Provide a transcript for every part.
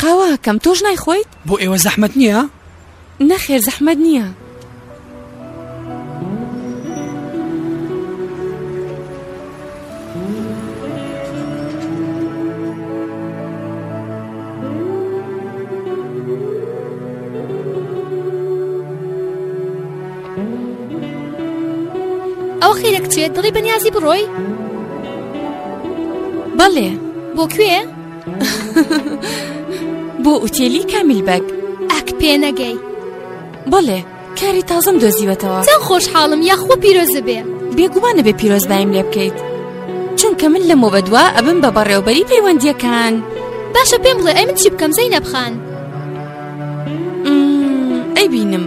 قاوە ئەکەم تۆش نایخۆیت بۆ ئێوە زەحمەت نییە نەخێر زەحمەت نییە ئەو خیرە کچێت دڵی بەنیازی بڕۆی بەڵێ بۆ کوێ؟ بۆ ئوتێلی کامیل بەگ ئەک پێ نەگەی بەڵێ کاری تازم دۆزیوەتەوە چەند خۆشحاڵم یاخۆ پیرۆزە بێ بێگومانە بێ پیرۆزبایم لێ بکەیت چونکە من لەمە بەدوا ئەبم بە بەڕێوبەری پەیوەندیەکان باشە پێم بڵێ ئەی من چی بکەم زەی نەبخان ئەی بینم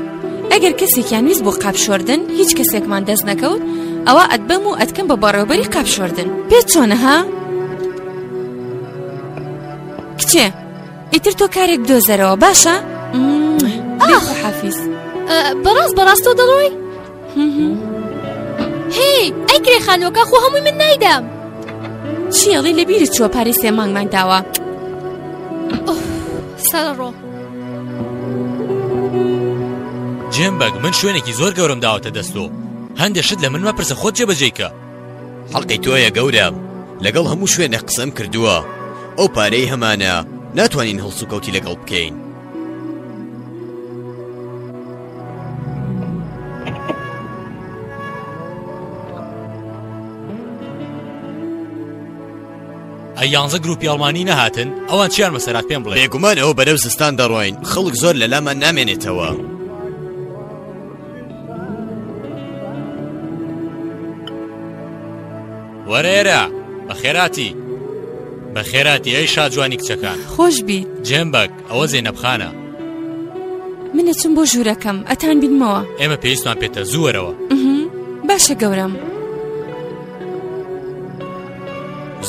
ئەگەر کەسێکیان ویست بۆ قاپ شۆردن هیچ کەسێکمان دەست نەکەوت ئەوە ئەتبەم و ئەتکەم بە بەڕێوبەری قاپ شۆردن پێ چۆنەها؟ کچێ ئیتر تۆ کارێک بدۆزەرەوە باشە حافیز بەڕاست بەڕاست تۆ دەڕۆی هی ئەی کرێ خانوەکە خۆ هەمووی من نایدەم چیڵی لە بیرت چووە پارەی سێ مانگمان داوە سەرڕۆ جێم بەگ من شوێنێکی زۆر گەورم داوەتە دەستۆ هەندێک شت لە من مەپرسە خۆت جێبەجێیکە حەقی تۆیە گەورە لەگەڵ هەموو شوێنە قسەم کردووە ئەو پارەی هەمانە ناتوانین هەڵسوکەوتی لەگەڵ بکەین ئەی یانزە گروپی ئەڵمانی نەهاتن ئەوان چیان مەسەرات پێم بڵێ بێگومان ئەو بەرەو زستان دەڕۆین خەڵک زۆر لەلامان نامێنێتەوە. وەرە ئێرە بە خێراتی بە خێراتی ئەی شاجوانی کچەکان خۆش بیت جێمبەک ئەوە زێنەبخانە منە چم بۆ ژوورەکەم ئەتان بینمەوە ئێمە پێویستمان پێتە زووەرەوە باشە گەورم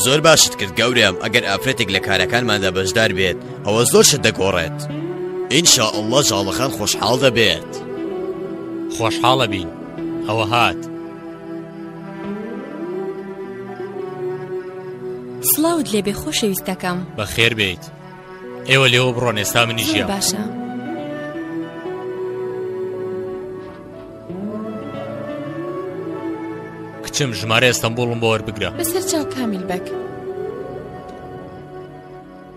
زۆر باشت کرد گەورم ئەگەر ئافرەتێک لە کارەکانماندا بەشدار بێت ئەوە زۆر شت دەگۆڕێت ان شاء اللە ژاڵەخان خۆشحاڵ دەبێت خۆشحاڵە بین ئەوە هات سڵاوت لێبێ خۆشەویستەکەم بە خێر بێیت ئێوە لێەوە بڕۆن ئێستا منی زۆر ژیان باشە کچم ژمارە ئێستەمبوڵم بۆ وەربگرە بەسەر چاو کامیل بەگ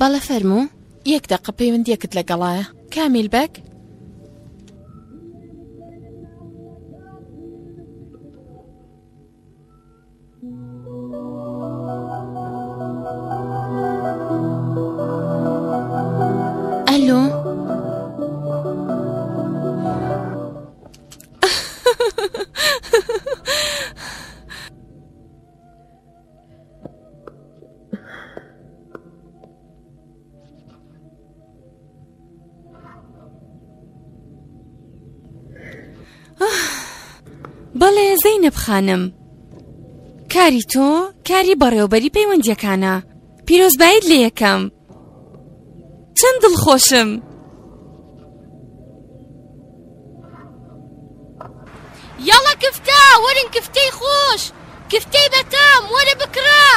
بەڵێ فەرموو یەک دەقە پەیوەندیەکت لەگەڵایە کامیل بەگ بەڵێ زەینەب خانم کاری تۆ کاری بەڕێوبەری پەیوەندیەکانە پیرۆزبایت لێ یەکەم چەند دڵخۆشم یاڵە کفتە وەرن کفتەی خۆش کفتەی بەتام وەرە بکڕە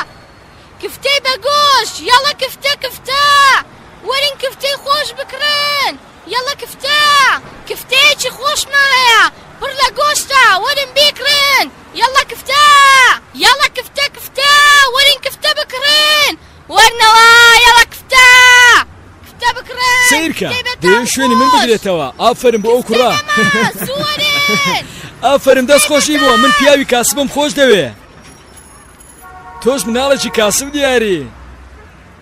کفتەی بەگۆش یاڵە کفتە کفتە وەرن کفتەی خۆش بکڕن یەڵە کفتە کفتەیەکی خۆشمان هەیە پڕ لە گۆشتە وەرن بیکڕێن یەڵە کفتە یەڵە کفتە کفتە وەرین کفتە بکڕێن وەرنەوە یەڵە کفتە کفتە بکڕێن سەیرکە کفتەی بێ دەیەوێ شوێنی من تاووش بگرێتەوە ئافەرم بۆ ئەو کفتەی کوڕە نەما سوو وەرێن ئافەرم دەست کفتەی بە خۆشی بۆ من تاو پیاوی کاسبم خۆش دەوێ تۆش مناڵێکی کاسب دیاری.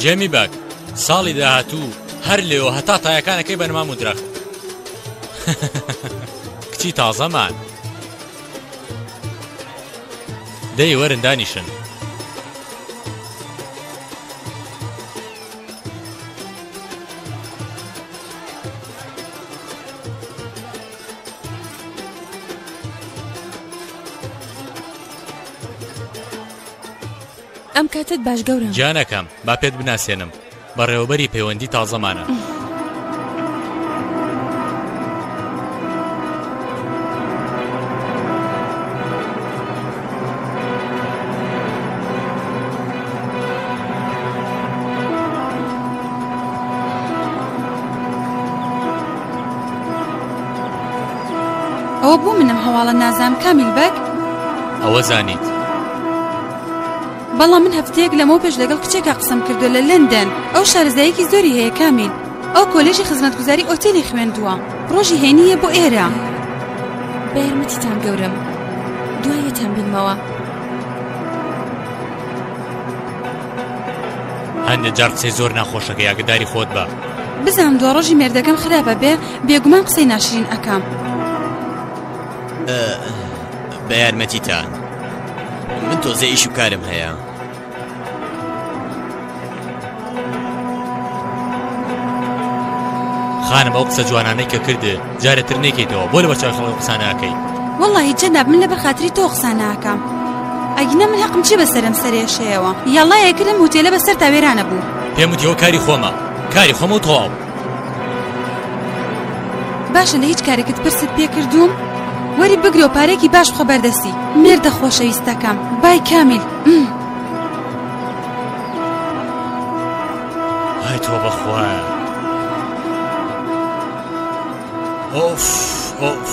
جێمی باک ساڵی داهاتوو هەر لێەوە هەتا تایەکانەکەی بەنمام و درەخت کچی تازەمان دەی وەرن دانیشن ئەم کاتەت باش گەورە. گیانەکەم با پێت بناسێنم بەڕێوەبەری پەیوەندی تازەمانە. ئەوە بۆ منم هەواڵە نازام کامیل بەگ ئەوە زانیت. بەڵام من هەفتەیەک لەمەو پێش لەگەڵ کچێکا قسەم کردو لە لەندەن ئەو شارەزایەکی زۆری هەیە کامیل ئەو کۆلێژی خزمەتگوزاری ئۆتێلی خوێندووە ڕۆژی هێنیە بۆ ئێرە بە یارمەتیتان گەورم دوایەتان بینمەوە هەندێک جار قسەی زۆر ناخۆشەکە یاگداری خۆت بە بزانم دو ڕۆژی مێردەکەم خراپە بێ بێگومان قسەی ناشرین ئەکام. بە یارمەتیتان من تۆزێ ئیش و کارم هەیە. خانم ئەو قسە جوانانەی کە کردێ جارێتر نێکیتەوە بۆ لە بەچوان خەڵی قسانەکەی وەڵی جەناب من لە بەر خاتری تۆ قساناکەم ئەگینە من حەقم چی بەسەرم سەرێشەیەوە یاڵایەکرم وتێلە بەسەر تاوێرانە بوو پێم دیەوە کاری خۆمە کاری خۆمە و تەواو باشە لە هیچ کارێکت پرست پێکردووم وەری بگرۆ پارێکی باش بخە بەردەستی مێردە خۆشەویستەکەم بای کامیل های تۆ بەخوا ئۆف ئۆف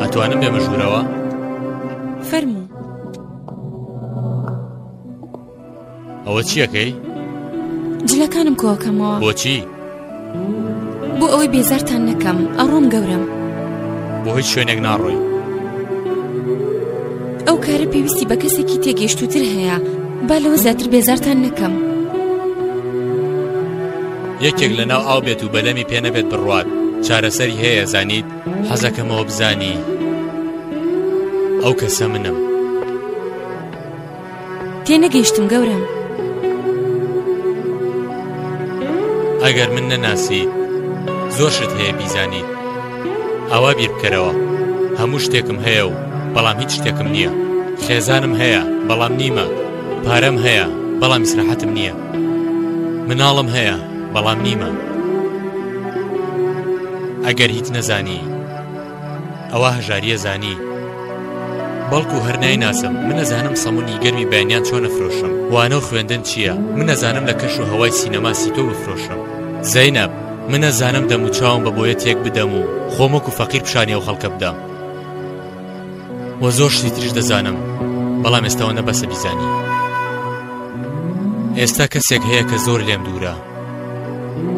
ئەتوانم بێمە ژوورەوە؟ فەرموو ئەوە چیەکەی؟ جلەکانم کۆکەمەوە بۆچی؟ بۆ ئەوەی بێزارتان نەکەم ئەڕۆم گەورم بۆ هیچ شوێنێک ناڕۆی ئەو کارە پێویستی بە کەسێکی تێگەیشتووتر هەیە با لەوە زیاتر بێزارتان نەکەم یەکێک لە ناو ئاو بێت و بەلەمی پێ نەبێت بڕوات چارەسەری هەیە زانیت حەزەکەمەوە بزانی ئەو کەسە منم تێنەگەیشتم گەورەم. ئەگەر من نەناسیت زۆر شت هەیە بیزانیت ئاوا بیر بکەرەوە هەموو شتێکم هەیە و بەڵام هیچ شتێکم نییە خێزانم هەیە بەڵام نیمە پارەم هەیە بەڵام میسرحەتم نییە مناڵم هەیە بەڵام نیمە ئەگەر هیچ نەزانی ئەوا هەژاریە زانی بەڵکو هەر نایناسم من نەزانم سەمونی گەرمی بەیانیان چۆن نەفرۆشم وانە و خوێندن چییە من نەزانم لە کەش و هەوای سینەما سیتۆ بفرۆشم زینب من نەزانم دەموچاوم بە بۆیە تێک بدەم و خۆمەک و فەقیر پیشانی و خەڵکە بدەم وە زۆر شتی تریش دەزانم بەڵام ئێستاەوە نەبەسە بیزانی ئێستا کەسێک هەیە کە زۆر لێم دوورە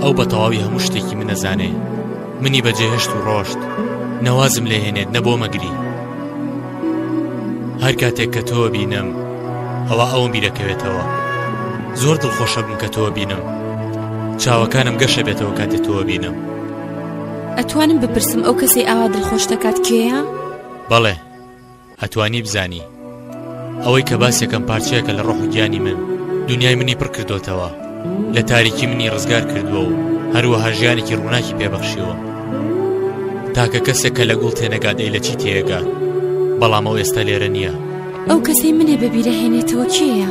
ئەو بە تەواوی هەموو شتێکی من نەزانێ منی بەجێهێشت و ڕۆشت نەوازم لێ هێنێت نە بۆ مەگری هەر کاتێک کە تۆ بینم ئەوە ئەوم بیرەکەوێتەوە زۆر دڵخۆشە بم کە تۆ بینم چاوەکانم گەشە بێتەوە کاتێ تۆ بینم ئەتوانم بپرسم ئەو کەسی ئاوا دڵخۆش دەکات کێە؟ بەڵێ ئەتوانی بزانی ئەوەی کە باسێکەم پارچەیەکە لە ڕۆح و گیانی من دنیای منی پڕ کردوتەوە لە تاریکی منی ڕزگار کردووە و هەروەها ژیانێکی ڕووناکی پێبەخشیەوە تاکە کەسێک کە لە گوڵ تێنەگادەی لە چی تێگات بەڵام ئەو ئێستا لێرە نییە ئەو کەسەی منێ بەبیرە هێنێتەوە کێیە؟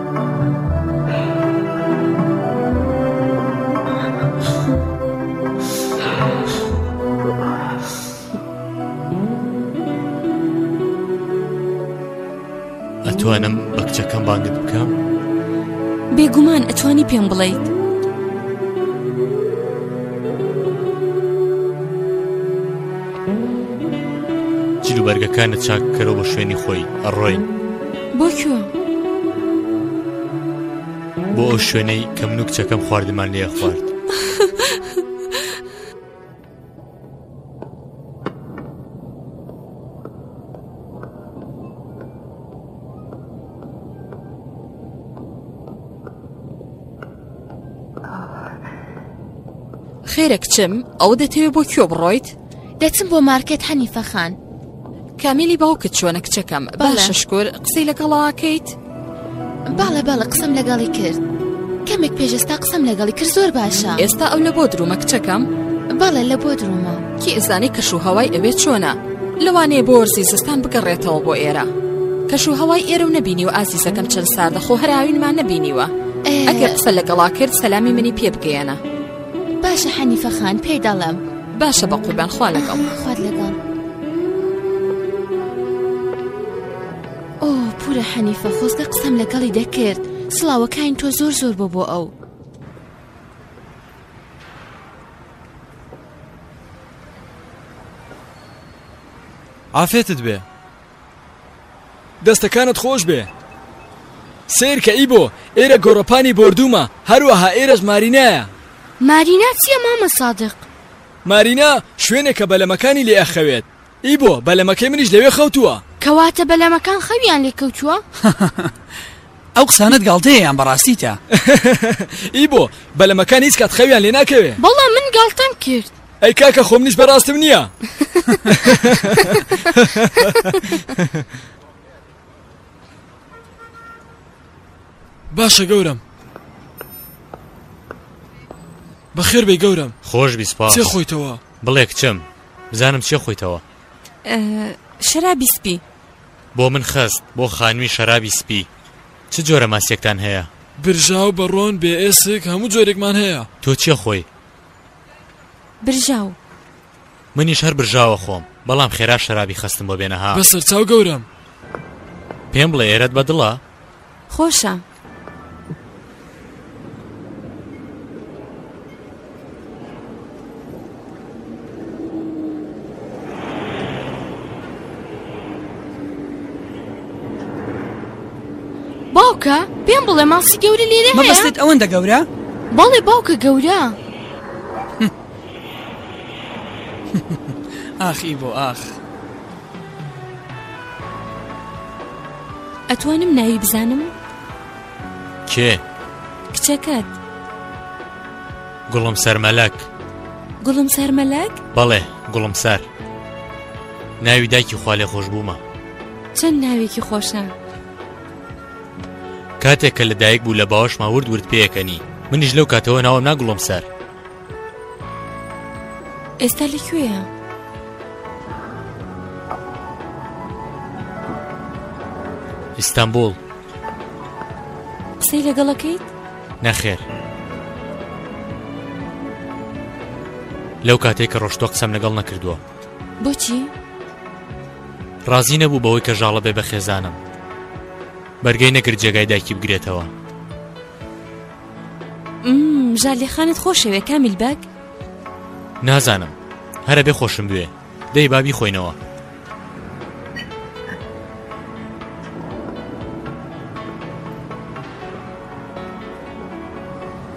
ئەتوانم بە کچەکەم بانگت بکەم بێگومان ئەتوانی پێم بڵیت جلوبەرگەکانە چاککەرەوە بە شوێنی خۆی ئەڕۆین بۆ کوێ؟ بۆ ئەو شوێنەی کە من و کچەکەم خواردمان لێ خوارد خێرە کچم ئەو دەتەوێت بۆ کوێ بڕۆیت؟ دەچم بۆ مارکێت حەنیفە خان کامیلی باوکت چۆنە کچەکەم باشە شکۆر قسەی لەگەڵاکەیت باڵە باڵە قسەم لەگەڵی کرد کەمێک پێشستا قسەم لەگەڵی کرد زۆر باشە ئێستا ئەو لە بۆ درومە کچەکەم باڵە لە بۆ درومە کی ئێزانی کەش و هەوای ئەوێ چۆنە لەوانەیە بۆ وەرزی زستان بگەڕێتەوە بۆ ئێرە کەش و هەوای ئێرە و نەبینی و ئازیزەکەم چەند ساردەخۆ هەراوینمان نەبینیوە ئەگەر قسە لەگەڵا کرد سەلامی منی پێ بگەیەنە باشە حەنیفە خان پێی دەڵێم باشە بە قوربان خوا لەگەڵ خوات لەگەڵ ئۆ پورە حەنیفە خۆزگە قسەم لەگەڵی دەکرد سڵاوەکان تۆ زۆر زۆر بۆ بۆ ئەو عافێتت بێ دەستەکانت خۆش بێ سەیر کە ئیبۆ ئێرە گۆڕەپانی بۆردوومە هەروەها ئێرەش مارینایە مارینا چییە مامە سادق؟ مارینا شوێنێکە بەلەمەکانی لێ ئەخەوێت ئی بۆ بەلەمەکەی منیش لەوێ خەوتووە کەواتە بەلەمەکان خەویان لێ کەوتووە ئەو قسانت گاڵتەیەیان بەڕاستیتە ئی بۆ بەلەمەکان هیچ کات خەویان لێ ناکەوێ بەڵام من گاڵتەم کرد ئەی کاکە خۆ منیش بەراستم نییە باشە گەورم بەخێر بێ گەورم خۆش بیسپا چێ خۆیتەوە بڵێ کچم بزانم چێ خۆیتەوە شەرابی سپی بۆ من خەست بۆ خانووی شەرابی سپی چ جۆرە ماسیەکتان هەیە برژاو بەڕۆن بێ ئێسک هەموو جۆرێکمان هەیە تۆ چێ خۆی برژاو منیش هەر برژاوە خۆم بەڵام خێرا شەرابی خستم بۆ بێنەها بە سەرچاو گەورەم پێم بڵێ ئێرەت بە دڵە خۆشە باوکە پێم بڵێ ماسی گەورە لێرە مەبەستێت ئەوەندە گەورە بەڵێ باوکە گەورە ئاخی بۆ ئاخ ئەتوانم ناوی بزانم کێ کچەکەت گوڵم سەرمەلک گوڵم سەرمەلک بەڵێ گوڵم سەر ناوی دایکی خوا لێ خۆش بوومە چەند ناوێکی خۆشە. کاتێک کە لەدایک بوو لە باوەشما ورد ورد پێەکەنی منیش لەو کاتەوە ناوم ناگوڵم سەر ئێستا لەکوێە؟ ئیستانبول قسەی لەگەڵەکەیت؟ نەخێر لەو کاتێک کە ڕۆشتۆ قسەم لەگەڵ نەکردووە بۆچی؟ ڕازی نەبوو بەوەی کە ژاڵە بێ بە خێزانم بەرگەی نەکرد جێگای دایکی بگرێتەوە ژالێخانت خۆشەوێ کامیل بەگ نازانم هەرە بێ خۆشم بوێ دەی بابی خۆینەوە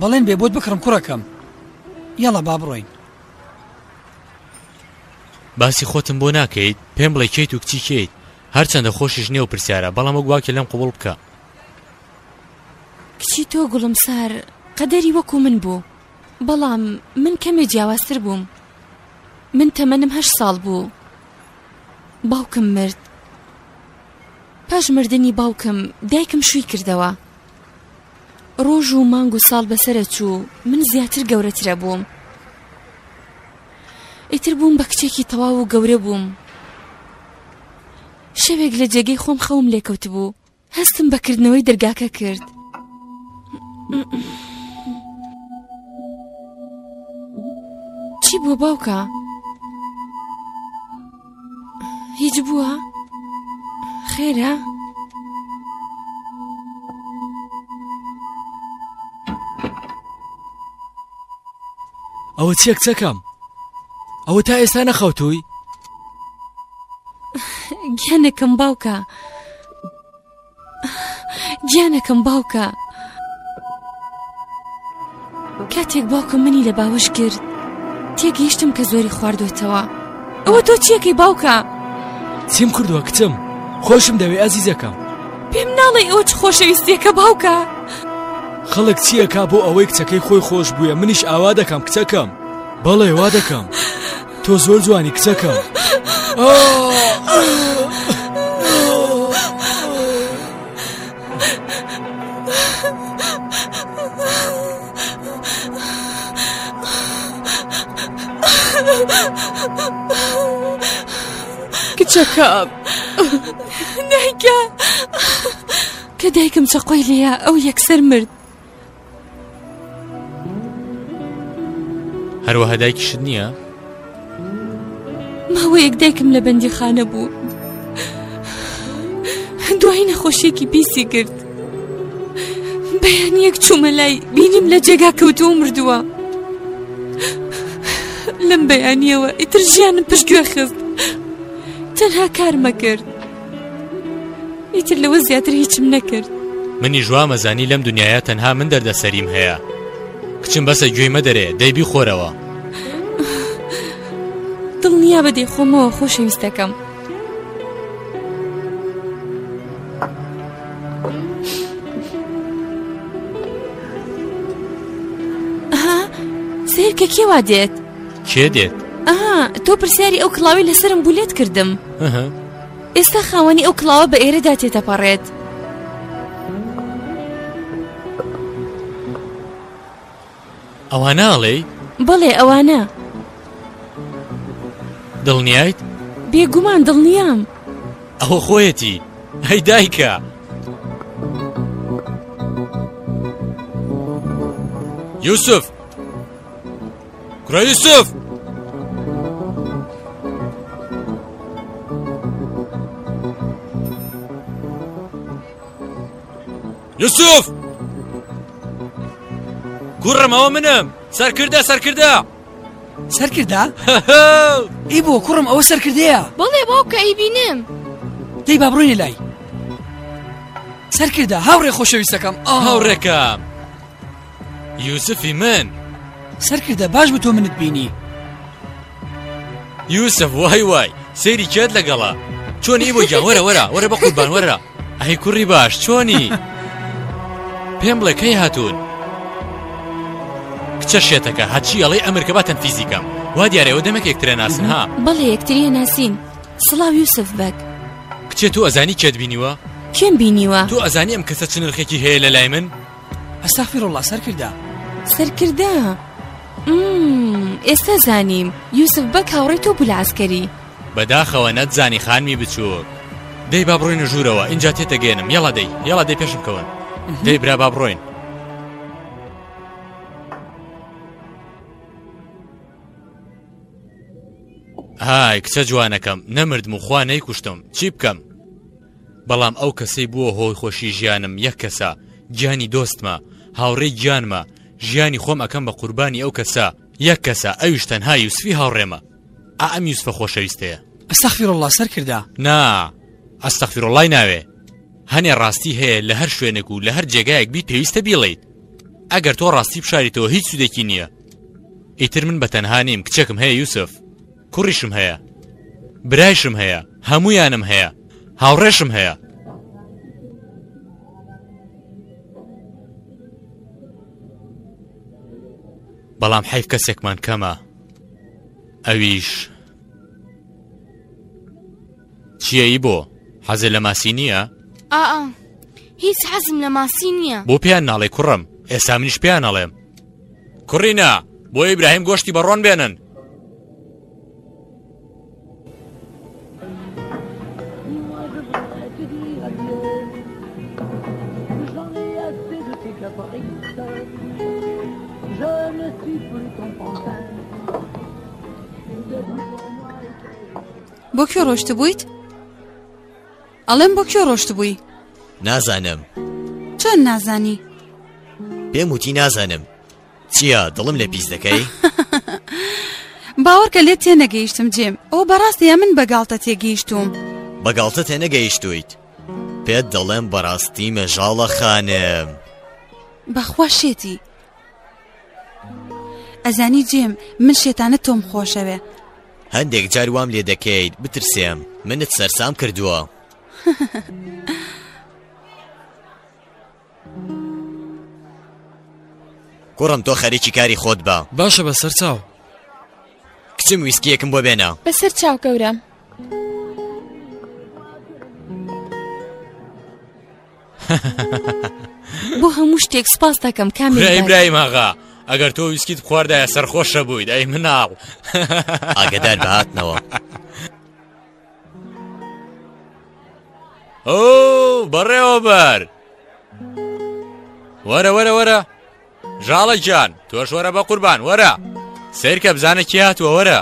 بەڵێن بێ بۆت بکڕم کوڕەکەم یەڵە با بڕۆین باسی خۆتم بۆ ناکەیت پێم بڵێ کێیت و کچی کێیت هەرچەندە خۆشیش نێو پرسیارە بەڵام وەک واکە لەم قوبڵ بکە کچی تۆ گوڵم سار قەدەری وەکو من بوو بەڵام من کەمێ جیاوازتر بووم من تەمەنم هەشت ساڵ بوو باوکم مرد پاش مردنی باوکم دایکم شووی کردەوە ڕۆژ و مانگ و ساڵ بەسەرە چوو من زیاتر گەورەترە بووم ئیتر بووم بە کچێکی تەواو و گەورە بووم شەوێک لە جێگەی خۆم خەوم لێکەوت بوو هەستم بەکردنەوەی دەرگاکە کرد چی بوو باوکە؟ هیچ بووە خێرە؟ ئەوە چێک چەکەم ئەوە تا ئێستا نەخەوتووی گیانەکەم باوکە گیانەکەم باوکە کاتێک باوکم منی لە باوەش کرد تێگەیشتم کە زۆری خواردوێتەوە ئەوە تۆ چیەکەی باوکە چیم کردووە کچم خۆشم دەوێ ئازیزەکەم پێم ناڵێ ئەوە چ خۆشەویستیەکە باوکە خەڵک چیەکە بۆ ئەوەی کچەکەی خۆی خۆش بووە منیش ئاوا دەکەم کچەکەم بەڵێ وا دەکەم تۆ زۆر جوانی کچەکەم کچەکەم دایکە کە دایکم چەقۆی لێە ئەو یەکسەر مرد هەروەها دایکیشت نییە؟ ماوەیەک دایکم لە بەندی خانە بوو دوای نەخۆشیێکی پیسی کرد بەیان یەک چوومە لای بینیم لە جێگا کەوتو مردووە لەم بەیانیەوە ئیتر ژیانم پشتگوێ خست تەنها کارمە کرد ئیتر لەوە زیاتر هیچم نەکرد منیش وامەزانی لەم دنیاە تەنها من دەردە سەریم هەیە کچم بەسە گوێی مەدەرێ دەیبی خۆرەوە دڵنیا بە دەیخۆمەوە خۆشەویستەکەم سیر کە کێوا دێت کێ دێت؟ ئەها تۆ پرسیاری ئەو کڵاوی لەسرم بولێت کردم ئێستا خاوەنی ئەو کڵاوە بە ئێرەدا تێتەپەڕێت ئەوە ناڵێ بەڵێ ئەوانە دڵنیایت بێگومان دڵنیام ئەوە خۆیەتی هەی دایکە یوسف کوڕە یوسف یوسف کوڕم ئەوە منم سەرکردە سەرکردە سەرکردە ئی بۆ کوڕم ئەوە سەرکردەیە بڵێ بۆ کە ئیبینم دەی با بڕۆینە لای سەرکردە هاوڕێ خۆشەویستەکەم ئا هاوڕێکەم یوسفی من سەرکردە باش بە تۆ منت بینی یوسف وای وای سەیری کێت لەگەڵا چۆنی بۆ گیان وەرە وەرە وەرە بە قوربان وەرە ئەهی کوڕی باش چۆنی پێم بڵێ کەی هاتوون کچە شێتەکە هەچی ئەڵێ ئەمر کە باتەن فیزیکەم وا دیارەوە دەمێک یەکترێ ناسن ها بەڵێ یەکتریە ناسین سڵاو یوسف بەگ کچێ تو ئەزانی کێت بینیوە کێم بینیوە تو ئەزانی ئەم کەسە چ نرخێکی هەیە لە لای من ئەستەغفیرۆڵڵا سەرکردە. سەرکردە؟ ئممم ئێستا زانیم یوسف بەگ هاوڕێی تۆ بوو لە عەسکەری. بەداخەوە نەتزانی خانمی بچووک. دەی با بڕۆینە ژوورەوە ئینجا تێتەگەیەنم یەڵا دەی یەڵا دەی پێشم کەون دەی برا با بڕۆین. ئای کچە جوانەکەم نەمردم و خوا نەیکوشتم چی بکەم؟ بەڵام ئەو کەسەی بووە هۆی خۆشی ژیانم یەک کەسە گیانی دۆستمە هاوڕێی گیانمە ژیانی خۆم ئەەکەم بە قوربانی ئەو کەسە یەک کەسە ئەویش تەنها یوسفی هاوڕێمە ئەم یوسفە خۆشەویستەیە ئەستەخفیر الله سەر کردا نا ئەستەخفیر اللهی ناوێ هەنێ ڕاستی هەیە لە هەر شوێنێک و لە هەر جێگایەک بیت پێویستە بیڵیت ئەگەر تۆ ڕاستی بشاریتەوە هیچ سوودێکی نییە ئیتر من بە تەنها نیم کچێکم هەیە یوسف کوڕیشم هەیە برایشم هەیە هەموویانم هەیە هاوڕێشم هەیە بەڵام حیف کەسێکمان کەمە ئەویش چیە ی بۆ حەزێ لە ماسی نییە؟ ئا ئا هیچ حەزم لە ماسی نییە بۆ پێیان ناڵێ کوڕم ئێستا منیش پێیان ئەڵێم کوڕینە بۆ ئیبراهیم گۆشتی بەڕۆن بێنن بۆ کوێ ڕۆشتبوویت؟ ئەڵێم بۆ کوێ ڕۆشتبووی؟ نازانم چۆن نازانی؟ پێم وتی نازانم چییە دڵم لە پیس دەکەی؟ باوەڕکە لێت تێنەگەیشتم جێم ئەو بەڕاستە یا من بەگاڵتە تێگەیشتوم بەگاڵتە تێنەگەیشتویت پێت دەڵێم بەڕاستی مەژاڵە خانم بەخوا شێتی ئەزانی جێم من شێتانە تۆم خۆشەوێ هەندێک جار وام لێ دەکەیت بترسێم منت سەرسام کردووە کوڕم تۆ خەریکی کاری خۆت بە باشە بە سەر چاو کچم ویسکیەکم بۆ بێنە بەسەر چاو گەورەم بۆ هەموو شتێک سپاس دەکەم کام برایم ئاغا ئەگەر تۆ ویسکیت خواردایە سەرخۆشە بوویت ئەی مناڵ ئاگدار بهاتنەوە ئەو بەڕێوەبەر وەرە وەرە وەرە ژاڵە گیان تۆش وەرە بە قوربان وەرە سیرکە بزانە کێ هاتووە وەرە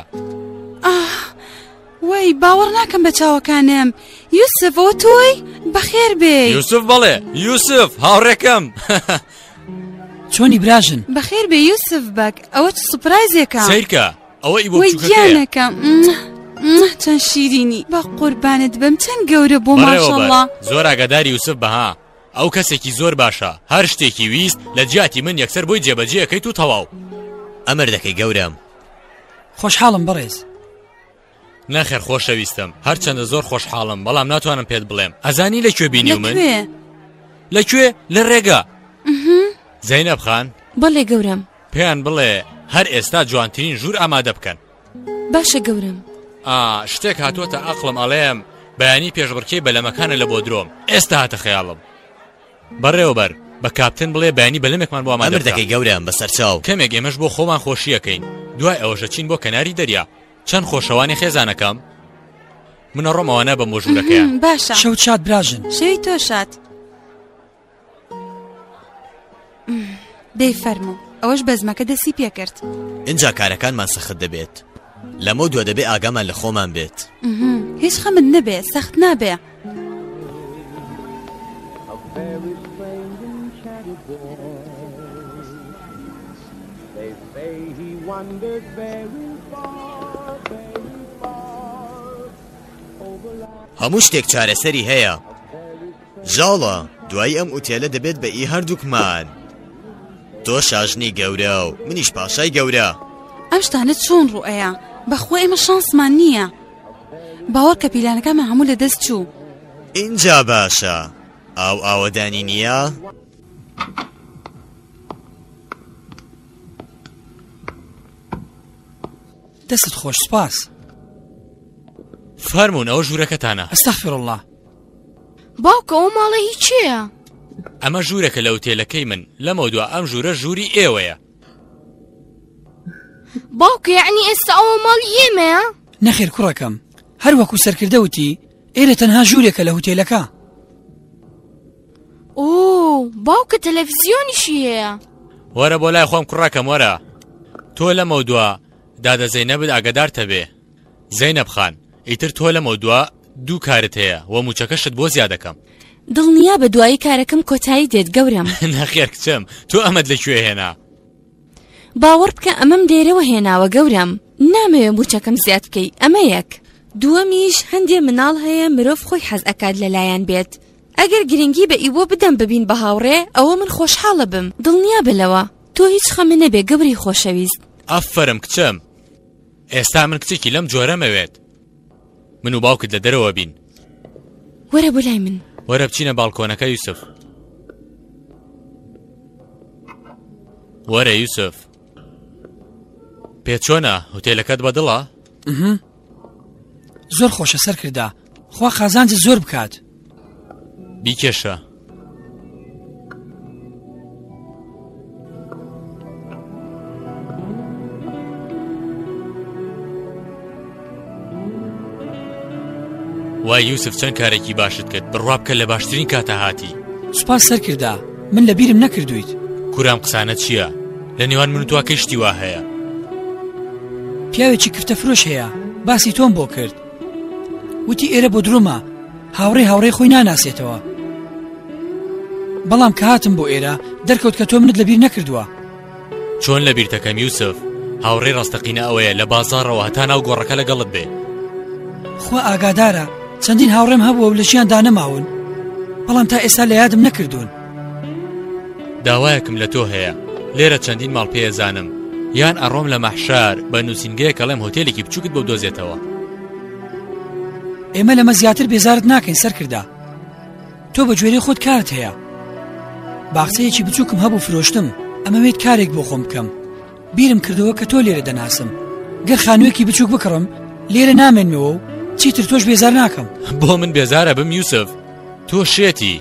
وەی باوەڕ ناکەم بە چاوەکانم یوسف ئەو تۆی بەخێر بێ یوسف بەڵێ یوسف هاوڕێکەم چۆنی براژن بەخێر بێ یوسف بەک ئەوە سوپرایزێکە سیرکە ئەوە ئیبۆگیانەکە چەند شیرینی بە قوربانت بم چەند گەورە بۆ ماشەڵڵا زۆر ئاگاداری یوسف بەها ئەو کەسێکی زۆر باشە هەر شتێکی ویست لە جیاتی من یەکسەر بۆی جێبەجێەکەیت و تەواو ئەمر دەکەی گەورەم خۆشحاڵم بەڕێز نەخێر خۆشەویستم هەرچەندە زۆر خۆشحاڵم بەڵام ناتوانم پێت بڵێم ئەزانی لە کوێ بینی من لەکوێ لە ڕێگا زینب خان بەڵێ گەورم پێیان بڵێ هەر ئێستا جوانترین ژوور ئامادە بکەن باشە گەورەم ئا شتێک هاتووەتە ئەقڵم ئەڵێم بەیانی پێشبڕکێ بەلەمەکانە لە بۆ درۆم ئێستا هاتە خەیاڵم بەڕێوەبەر بە کاپتن بڵێ بەینی بەلەمێکمان بۆ ئەمادە دەکەی گەورەم بە سەرچاو کەمێک ئێمەش بۆ خۆمان خۆشیەکەین دوای ئەوەشە چین بۆ کەناری دەریا چەند خۆشەوانی خێزانەکەم منە ڕۆمەوانە بە مۆژورەکەیان باشە شەو چات براژن شەوی تۆ شات دەی فەرموو ئەوەش بەزمەکە دەسی پێکرد ئینجا کارەکانمان سەخت دەبێت لەمە دو دەبێ ئاگامان لە خۆمان بێت هیچ خەمت نەبێ سەخت نابێ wandered very far, very far over land. هەموو شتێک چارەسەری هەیە جاڵە دوایی ئەم ئوتێلە دەبێت بە ئی هەردووکمان تۆ شاژنی گەورە و منیش پاشای گەورە ئەم شتانە چۆن ڕوئەیە بەخۆ ئێمە شانسمان نییە باوەڕ کە پیلانەکەمە هەموو لە دەست چوو ئینجا باشە ئاو ئاوەدانی نییە؟ دەستت خۆش سپاس فەرمونەوە ژوورەکەتانە ئەستەفرله. باوکە ئەو ماڵە هی چێە؟ ئەمە ژوورەکە لە وتێلەکەی من لەمە دوا ئەم ژوورە ژووری ئێوەیە باوکە یعنی ئێستا ئەوە ماڵی ئێمەیە؟ نەخێر کوڕەکەم هەر وەکو سەرکردە وتی ئێرە تەنها ژوورێکە لە هوتێلەکە ئۆ باوکە تەلەڤزیۆنیشی هەیە وەرە بۆ لای خۆم کوڕەکەم وەرە تۆ لەمە دوا دادەزەینەبت ئاگدارتە بێ زەینەب خان ئیتر تۆ لەمەو دوا دوو کارت هەیە و موچەکەشت بۆ زیادەکەم دڵنیا بە دوایی کارەکەم کۆتایی دێت گەورەم نەخێر کچم تۆ ئەمەد لە کوێ هێنا باوەڕ بکە ئەمەم لێرەوە هێناوە گەورەم نامەوێ موچەکەم زیاد بکەی ئەمە یەک دووەمیش هەندێ مناڵ هەیە مرۆڤ خۆی حەز ئەکات لەلایەن بێت ئەگەر گرنگی بە ئیوە بدەم ببین بە هاوڕێ ئەوە من خۆشحاڵە بم دڵنیا بلەوە تۆ هیچ خەمە نەبێ گەوری خۆشەویست ئەفەرم کچم ئێستا من کچێکی لەم جۆرەم ئەوێت من و باوکت لە دەرەوە بین وەرە بۆ لای من وەرە بچینە باڵکۆنەکە یوسف وەرە یوسف پێچۆنە هوتێلەکەت بەدڵە زۆر خۆشە سەرکردا خوا قازانجت زۆر بکات بیکێشە وای یوسف چەند کارێکی باشت کرد بڕوا بکە لە باشترین کاتە هاتی سوپاس سەرکردا من لە بیرم نەکردویت کورام قسانە چییە لە نێوان من تواکەی شتیوا هەیە پیاوێکی کفتە فرۆش هەیە باسی تۆم بۆ کرد وتی ئێرە بۆ درۆما هاوڕێ هاوڕێ خۆی ناناسێتەوە بەڵام کە هاتم بۆ ئێرە دەرکەوت کە تۆ منت لەبیر نەکردووە چۆن لە بیرتەکەم یوسف هاوڕێ ڕاستەقینە ئەوەیە لە بازارەوە هەتا ناو گۆڕەکە لەگەڵت بێ خوا ئاگادارە چەندین هاوڕێم هەبووە و لە ژیان دانەماون بەڵام تا ئێستا لە یادم نەکردوون داوایەکم لە تۆ هەیە لێرە چەندین ماڵ پێزانم یان ئەڕۆم لە مەحشار بە نووسنگەیە کەڵێم هۆتێلێکی بچووکت بۆ دۆزێتەوە ئێمە لەمە زیاتر بێزارت ناکەین سەرکردا تۆ بە گوێری خۆت کارت هەیە باخچەیەکی بچووکم هەبوو فرۆشتم ئەمەوێت کارێک بۆ خۆم بکەم بیرم کردەوە کە تۆ لێرە دەناسم گەر خانوویەکی بچووک بکڕم لێرە نامێنمەوە و چیتر تۆش بێزار ناکەم بۆ من بێزارە بم یوسف تۆ شێتی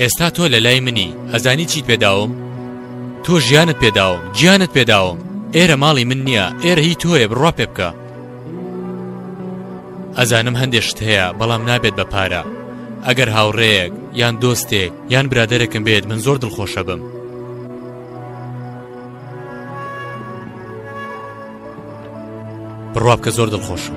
ئێستا تۆ لە لای منی، ئەزانی چیت پێ داوم؟ تۆ ژیانت پێ داوم، گیانت پێ داوم. ئێرە ماڵی من نییە، ئێرە هی تۆیە، بڕوا پێ بکە. ئەزانم هەندێ شت هەیە، بەڵام نابێت بە پارە. ئەگەر هاوڕێیەک یان دۆستێک یان برادەرێکم بێت من زۆر دڵخۆشە بم. بڕوا بکە زۆر دڵخۆشم.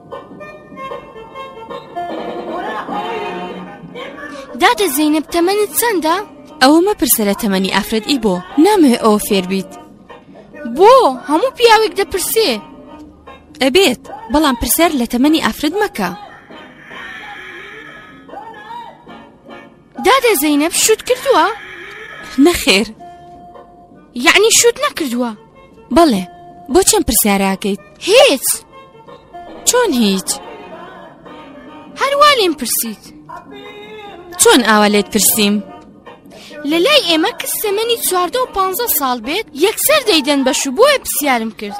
دادە زینب تەمەنت چەندە؟ ئەوە مەپرسە لە تەمەنی ئافرەت ئی بۆ نامەوێ ئەوە فێر بیت بۆ هەموو پیاوێک دەپرسێ ئەبێت بەڵام پرسیار لە تەمەنی ئافرەت مەکە دادە زەینەب شوت کردووە؟ نەخێر یعنی شوت نەکردووە بەڵێ بۆ چەند پرسیاراکەیت هیچ چۆن هیچ هەروە لێم پرسیت چۆن ئاوا لێت پرسییم؟ لە لای ئێمە کە سەمەنی چواردە و پ ساڵ بێت یەکسەر دەیدەن بەش و بۆیە پرسیارم کرد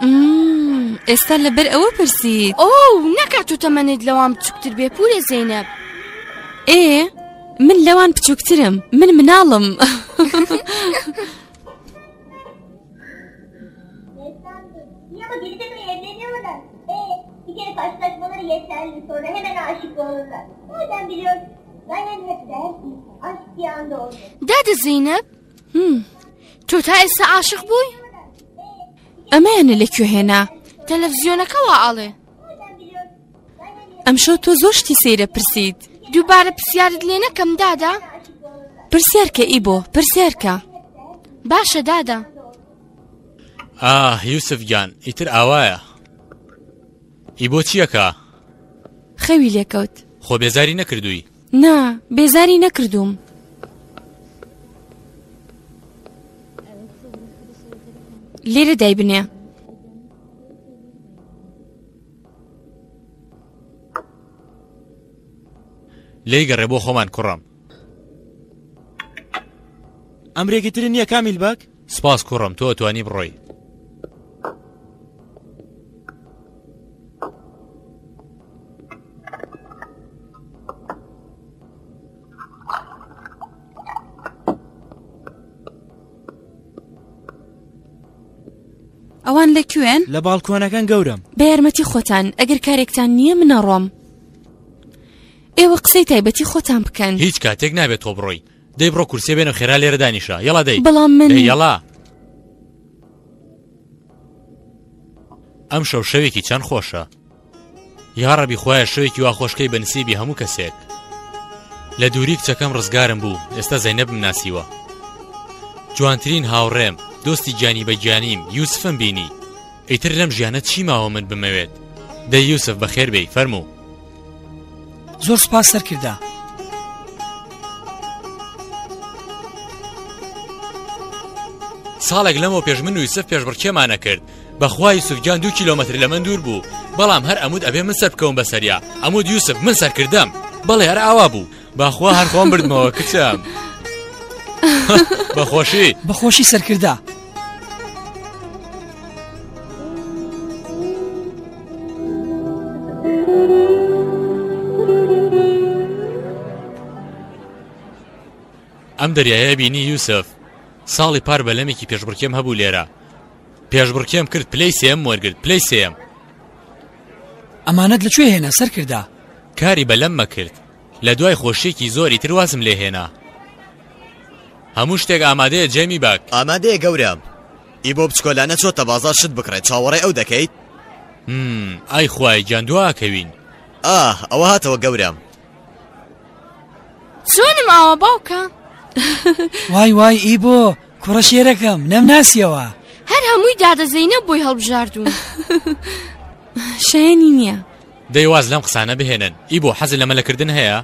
ئێستا لەبەر ئەوە پرسیت ئەو نەکات و تەمەنێت لەوام بچووکتر بێ پورە زینە ئێ من لەوان بچووکترم من مناڵم دادە زینب تۆ تا ئێستا عاشق بووی ئەمەیانە لەکوێ هێنا تەلەڤزیۆنەکەەوە ئاڵێ ئەمشەو تۆ زۆر شتی سەیرە پرسیت دووبارە پرسیارت لێ نەکەم دادا پرسیارکە ئی بۆ پرسیارکە باشە دادا ئاه یوسف گیان ئیتر ئاوایە ئی بۆ چیەکە خەوی لێکەوت خۆ بێزاری نەکردووی نا بێزاری نەکردووم لێرە دایبنێ لێی گەڕێ بۆ خۆمان کوڕم ئەمرێکی تر نییە کامیل بەک سپاس کوڕم تۆ توانی بڕۆی ئەوان لە کوێن؟ لە باڵکۆنەکان گەورم بە یارمەتی خۆتان ئەگەر کارێکتان نییە منە ڕۆم ئێوە قسەی تایبەتی خۆتان بکەن هیچ کاتێک نابێت تۆ بڕۆی دەی بڕۆ کورسێ بێنە خێرا لێرە دانیشە یڵا دەی بەڵام من یڵا ئەم شەو شەوێکی چەند خۆشە یاڕەبی خوایە شەوێکی وا خۆشکەی بە نسیبی هەموو کەسێک لە دووری کچەکەم ڕزگارم بوو ئێستا زەینەبم ناسیوە جوانترین هاوڕێم دۆستی گیانی بەگیانیم یوسفم بینی ئیتر لەم ژیانە چی ماوە من بمەوێت دە یوسف بەخێر بێی فەرموو زۆر سپاس سەرکردە ساڵێک لەمەوە پێش من یوسف پێشبڕکێمانە کرد بەخوا یوسف گیان دوو کیلۆمەتر لە من دوور بوو بەڵام هەر ئەمود ئەبێ من سەر بکەون بەسەریا ئەمود یوسف من سەرکردم بەڵێ هەر ئاوا بوو بەخوا هەر خۆم بردمەوە کچم بەخۆشی بەخۆشی سەرکردا ئەم دەریایە بینی یوسف ساڵی پار بەلەمێکی پێشبڕکێم هەبوو لێرە پێشبڕکێم کرد پلەی سێم وەرگرت پلەی سێم ئەمانەت لەکوێ هێنا سەر کردا کاری بەلەم مەکرد لە دوای خۆشیێکی زۆری تر وازم لێ هێنا هەموو شتێک ئامادەیە جێمی باک ئامادەیە گەورەم ئی بۆ بچکۆلانە چۆتە بازار شت بکڕێت چاوەڕێ ئەو دەکەیت ئای خوای گیان دواکەوین ئاه ئەوە هاتەوە گەورەم چۆنم ئاوە باوکە وای وای ئی بۆ کوڕە شێرەکەم نەمناسیەوە هەر هەمووی دادە زەینەب بۆی هەڵبژاردوون شایەنی نییە دەی واز لەم قسانە بهێنن ئی بۆ حەز لە مەلەکردن هەیە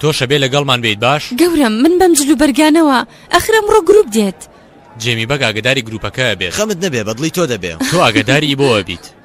تۆ شەبێ لەگەڵمان بیت باش گەورم من بەم جلو بەرگانەوە ئەخرم ڕۆ گروپ دێت جێمی بەگ ئاگداری گروپەکە بێت خەمت نەبێ بەدڵی تۆ دەبێ تۆ ئاگداری بۆە بیت